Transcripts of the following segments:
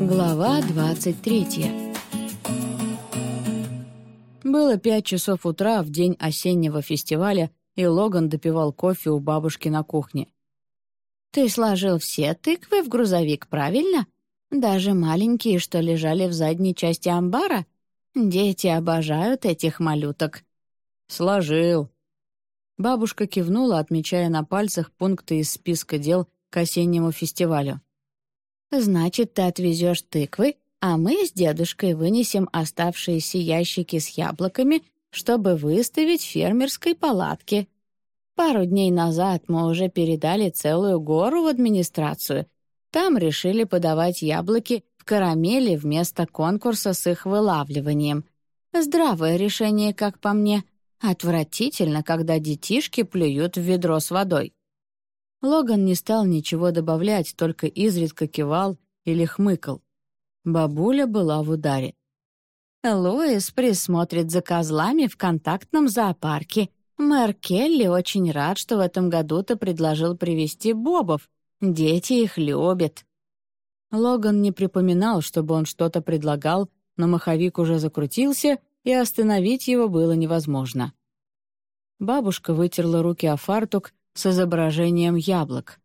Глава 23 Было пять часов утра в день осеннего фестиваля, и Логан допивал кофе у бабушки на кухне. «Ты сложил все тыквы в грузовик, правильно? Даже маленькие, что лежали в задней части амбара? Дети обожают этих малюток». «Сложил». Бабушка кивнула, отмечая на пальцах пункты из списка дел к осеннему фестивалю. «Значит, ты отвезешь тыквы, а мы с дедушкой вынесем оставшиеся ящики с яблоками, чтобы выставить в фермерской палатке. Пару дней назад мы уже передали целую гору в администрацию. Там решили подавать яблоки в карамели вместо конкурса с их вылавливанием. Здравое решение, как по мне. Отвратительно, когда детишки плюют в ведро с водой. Логан не стал ничего добавлять, только изредка кивал или хмыкал. Бабуля была в ударе. Луис присмотрит за козлами в контактном зоопарке. Мэр Келли очень рад, что в этом году ты предложил привести бобов. Дети их любят. Логан не припоминал, чтобы он что-то предлагал, но маховик уже закрутился, и остановить его было невозможно. Бабушка вытерла руки о фартук с изображением яблок.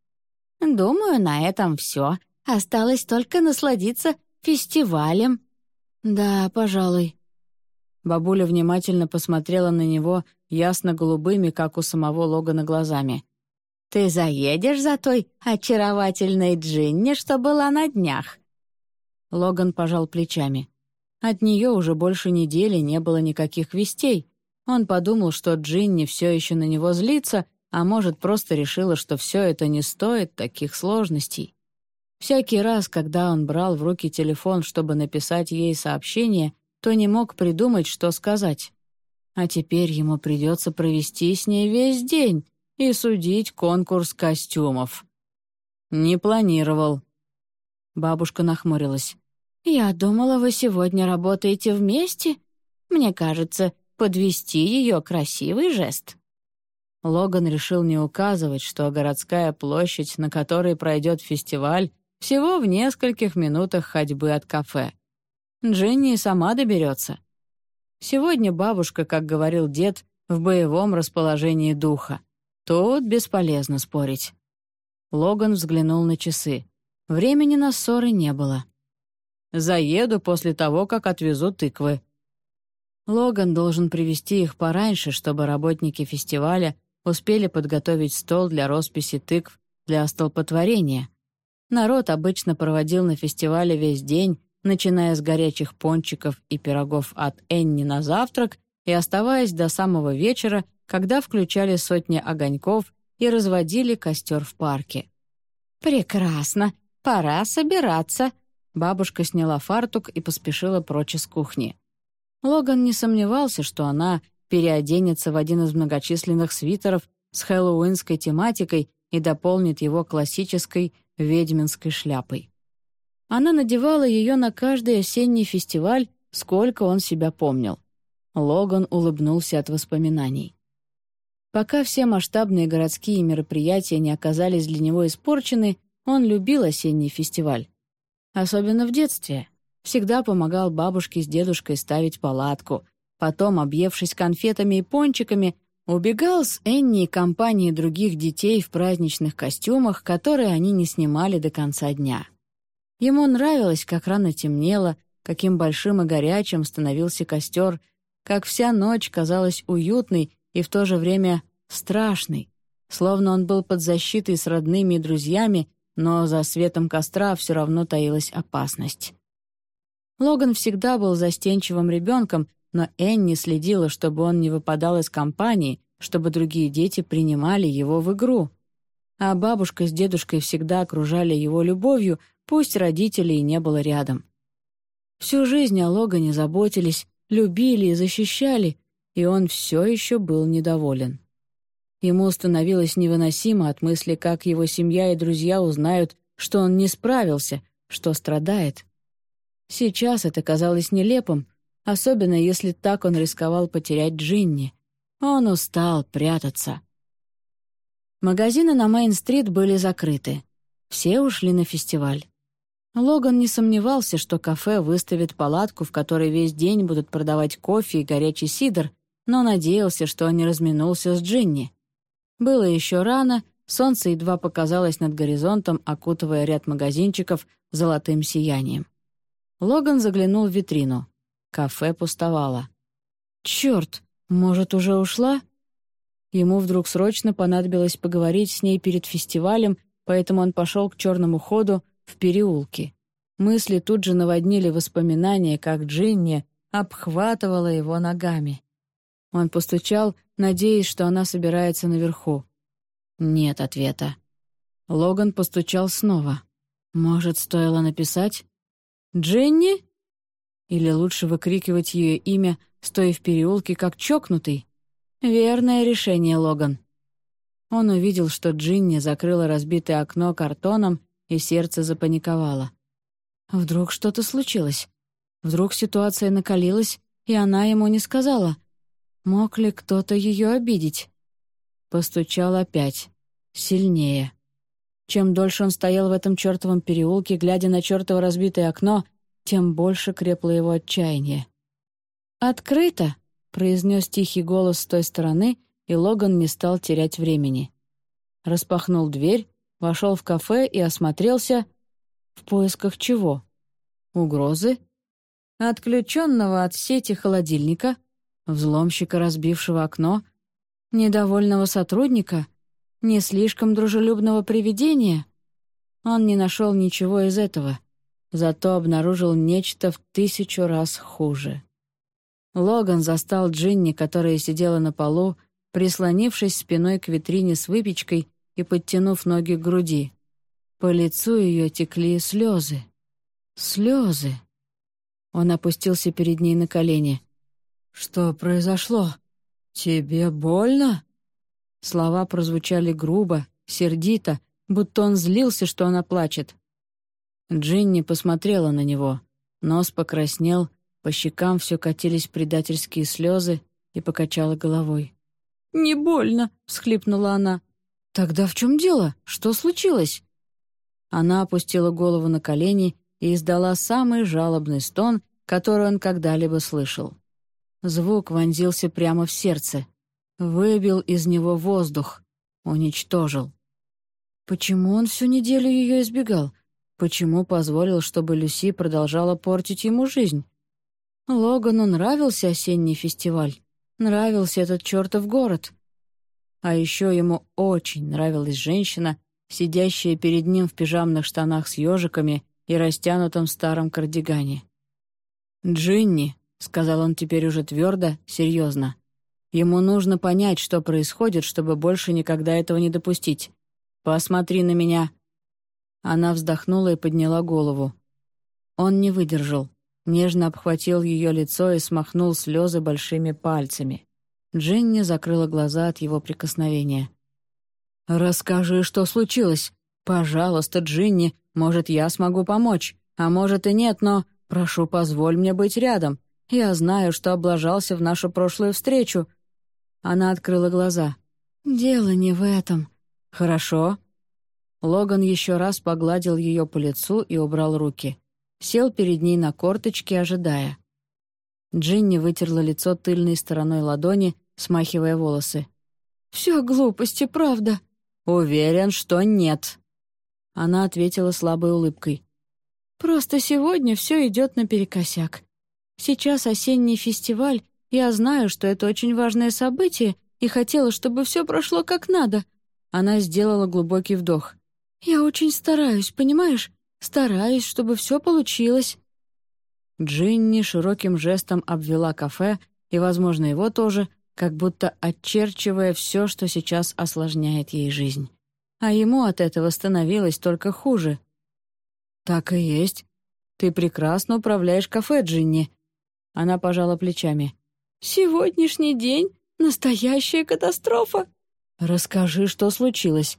«Думаю, на этом все. Осталось только насладиться фестивалем». «Да, пожалуй». Бабуля внимательно посмотрела на него ясно-голубыми, как у самого Логана, глазами. «Ты заедешь за той очаровательной Джинни, что была на днях?» Логан пожал плечами. От нее уже больше недели не было никаких вестей. Он подумал, что Джинни все еще на него злится, а может, просто решила, что все это не стоит таких сложностей. Всякий раз, когда он брал в руки телефон, чтобы написать ей сообщение, то не мог придумать, что сказать. А теперь ему придется провести с ней весь день и судить конкурс костюмов. Не планировал. Бабушка нахмурилась. «Я думала, вы сегодня работаете вместе. Мне кажется, подвести ее красивый жест». Логан решил не указывать, что городская площадь, на которой пройдет фестиваль, всего в нескольких минутах ходьбы от кафе. Дженни сама доберется. Сегодня бабушка, как говорил дед, в боевом расположении духа. Тут бесполезно спорить. Логан взглянул на часы. Времени на ссоры не было. «Заеду после того, как отвезу тыквы». Логан должен привезти их пораньше, чтобы работники фестиваля успели подготовить стол для росписи тыкв для столпотворения. Народ обычно проводил на фестивале весь день, начиная с горячих пончиков и пирогов от Энни на завтрак и оставаясь до самого вечера, когда включали сотни огоньков и разводили костер в парке. «Прекрасно! Пора собираться!» Бабушка сняла фартук и поспешила прочь из кухни. Логан не сомневался, что она переоденется в один из многочисленных свитеров с хэллоуинской тематикой и дополнит его классической ведьминской шляпой. Она надевала ее на каждый осенний фестиваль, сколько он себя помнил. Логан улыбнулся от воспоминаний. Пока все масштабные городские мероприятия не оказались для него испорчены, он любил осенний фестиваль. Особенно в детстве. Всегда помогал бабушке с дедушкой ставить палатку, Потом, объевшись конфетами и пончиками, убегал с Энни и компанией других детей в праздничных костюмах, которые они не снимали до конца дня. Ему нравилось, как рано темнело, каким большим и горячим становился костер, как вся ночь казалась уютной и в то же время страшной, словно он был под защитой с родными и друзьями, но за светом костра все равно таилась опасность. Логан всегда был застенчивым ребенком, но Энни следила, чтобы он не выпадал из компании, чтобы другие дети принимали его в игру. А бабушка с дедушкой всегда окружали его любовью, пусть родителей не было рядом. Всю жизнь о Логане заботились, любили и защищали, и он все еще был недоволен. Ему становилось невыносимо от мысли, как его семья и друзья узнают, что он не справился, что страдает. Сейчас это казалось нелепым, особенно если так он рисковал потерять Джинни. Он устал прятаться. Магазины на Мейн-стрит были закрыты. Все ушли на фестиваль. Логан не сомневался, что кафе выставит палатку, в которой весь день будут продавать кофе и горячий сидр, но надеялся, что он не разминулся с Джинни. Было еще рано, солнце едва показалось над горизонтом, окутывая ряд магазинчиков золотым сиянием. Логан заглянул в витрину. Кафе пустовало. «Черт, может, уже ушла?» Ему вдруг срочно понадобилось поговорить с ней перед фестивалем, поэтому он пошел к черному ходу, в переулке. Мысли тут же наводнили воспоминания, как Джинни обхватывала его ногами. Он постучал, надеясь, что она собирается наверху. Нет ответа. Логан постучал снова. Может, стоило написать? «Дженни?» Или лучше выкрикивать ее имя, стоя в переулке, как чокнутый? Верное решение, Логан. Он увидел, что Джинни закрыла разбитое окно картоном и сердце запаниковало. Вдруг что-то случилось? Вдруг ситуация накалилась, и она ему не сказала? Мог ли кто-то ее обидеть? Постучал опять. Сильнее. Чем дольше он стоял в этом чертовом переулке, глядя на чертово разбитое окно, тем больше крепло его отчаяние. «Открыто!» — произнес тихий голос с той стороны, и Логан не стал терять времени. Распахнул дверь вошел в кафе и осмотрелся в поисках чего? Угрозы? Отключенного от сети холодильника, взломщика, разбившего окно, недовольного сотрудника, не слишком дружелюбного привидения. Он не нашел ничего из этого, зато обнаружил нечто в тысячу раз хуже. Логан застал Джинни, которая сидела на полу, прислонившись спиной к витрине с выпечкой и подтянув ноги к груди. По лицу ее текли слезы. Слезы. Он опустился перед ней на колени. «Что произошло? Тебе больно?» Слова прозвучали грубо, сердито, будто он злился, что она плачет. Джинни посмотрела на него. Нос покраснел, по щекам все катились предательские слезы и покачала головой. «Не больно!» — всхлипнула она. «Тогда в чем дело? Что случилось?» Она опустила голову на колени и издала самый жалобный стон, который он когда-либо слышал. Звук вонзился прямо в сердце, выбил из него воздух, уничтожил. Почему он всю неделю ее избегал? Почему позволил, чтобы Люси продолжала портить ему жизнь? Логану нравился осенний фестиваль, нравился этот чертов город. А еще ему очень нравилась женщина, сидящая перед ним в пижамных штанах с ежиками и растянутом старом кардигане. «Джинни», — сказал он теперь уже твердо, серьезно, «ему нужно понять, что происходит, чтобы больше никогда этого не допустить. Посмотри на меня». Она вздохнула и подняла голову. Он не выдержал, нежно обхватил ее лицо и смахнул слезы большими пальцами. Дженни закрыла глаза от его прикосновения. «Расскажи, что случилось. Пожалуйста, Джинни, может, я смогу помочь, а может и нет, но прошу, позволь мне быть рядом. Я знаю, что облажался в нашу прошлую встречу». Она открыла глаза. «Дело не в этом». «Хорошо». Логан еще раз погладил ее по лицу и убрал руки. Сел перед ней на корточки, ожидая. Джинни вытерла лицо тыльной стороной ладони смахивая волосы. «Все глупости, правда?» «Уверен, что нет». Она ответила слабой улыбкой. «Просто сегодня все идет наперекосяк. Сейчас осенний фестиваль, я знаю, что это очень важное событие, и хотела, чтобы все прошло как надо». Она сделала глубокий вдох. «Я очень стараюсь, понимаешь? Стараюсь, чтобы все получилось». Джинни широким жестом обвела кафе, и, возможно, его тоже, как будто очерчивая все, что сейчас осложняет ей жизнь. А ему от этого становилось только хуже. «Так и есть. Ты прекрасно управляешь кафе, Джинни». Она пожала плечами. «Сегодняшний день — настоящая катастрофа». «Расскажи, что случилось».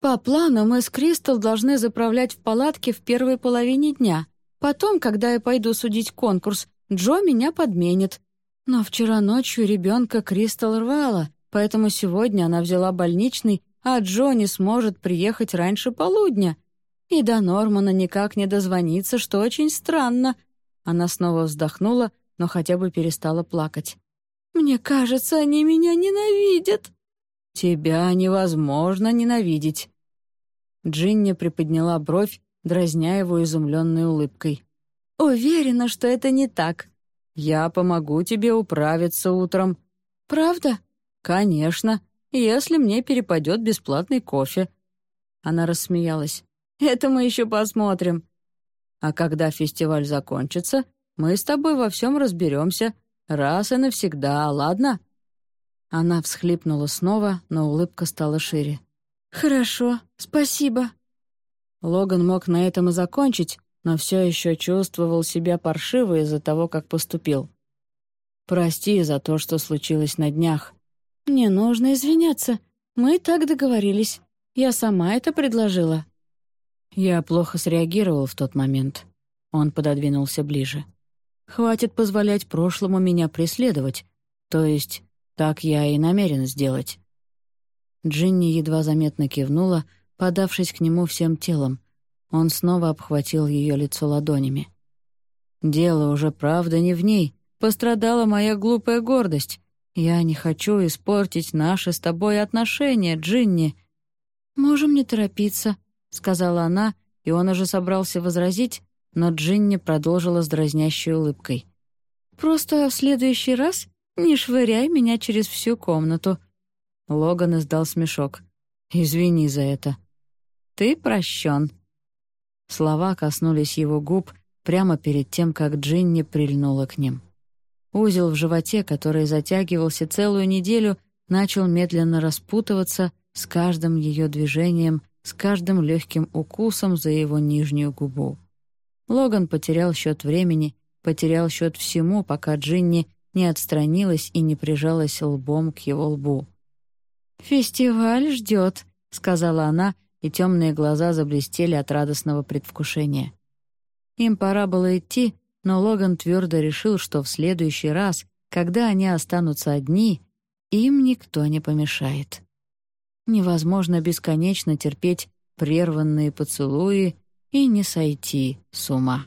«По плану мы с Кристал должны заправлять в палатке в первой половине дня. Потом, когда я пойду судить конкурс, Джо меня подменит. Но вчера ночью ребенка Кристал рвала, поэтому сегодня она взяла больничный, а Джо не сможет приехать раньше полудня. И до Нормана никак не дозвониться, что очень странно». Она снова вздохнула, но хотя бы перестала плакать. «Мне кажется, они меня ненавидят». «Тебя невозможно ненавидеть». Джинни приподняла бровь, дразня его изумленной улыбкой. «Уверена, что это не так». «Я помогу тебе управиться утром». «Правда?» «Конечно, если мне перепадет бесплатный кофе». Она рассмеялась. «Это мы еще посмотрим». «А когда фестиваль закончится, мы с тобой во всем разберемся, раз и навсегда, ладно?» Она всхлипнула снова, но улыбка стала шире. «Хорошо, спасибо». Логан мог на этом и закончить, но все еще чувствовал себя паршиво из-за того, как поступил. «Прости за то, что случилось на днях». «Не нужно извиняться. Мы так договорились. Я сама это предложила». Я плохо среагировал в тот момент. Он пододвинулся ближе. «Хватит позволять прошлому меня преследовать. То есть, так я и намерен сделать». Джинни едва заметно кивнула, подавшись к нему всем телом. Он снова обхватил ее лицо ладонями. «Дело уже правда не в ней. Пострадала моя глупая гордость. Я не хочу испортить наши с тобой отношения, Джинни». «Можем не торопиться», — сказала она, и он уже собрался возразить, но Джинни продолжила с дразнящей улыбкой. «Просто в следующий раз не швыряй меня через всю комнату. Логан издал смешок. «Извини за это». «Ты прощен». Слова коснулись его губ прямо перед тем, как Джинни прильнула к ним. Узел в животе, который затягивался целую неделю, начал медленно распутываться с каждым ее движением, с каждым легким укусом за его нижнюю губу. Логан потерял счет времени, потерял счет всему, пока Джинни не отстранилась и не прижалась лбом к его лбу. «Фестиваль ждет», — сказала она, и темные глаза заблестели от радостного предвкушения. Им пора было идти, но Логан твердо решил, что в следующий раз, когда они останутся одни, им никто не помешает. Невозможно бесконечно терпеть прерванные поцелуи и не сойти с ума.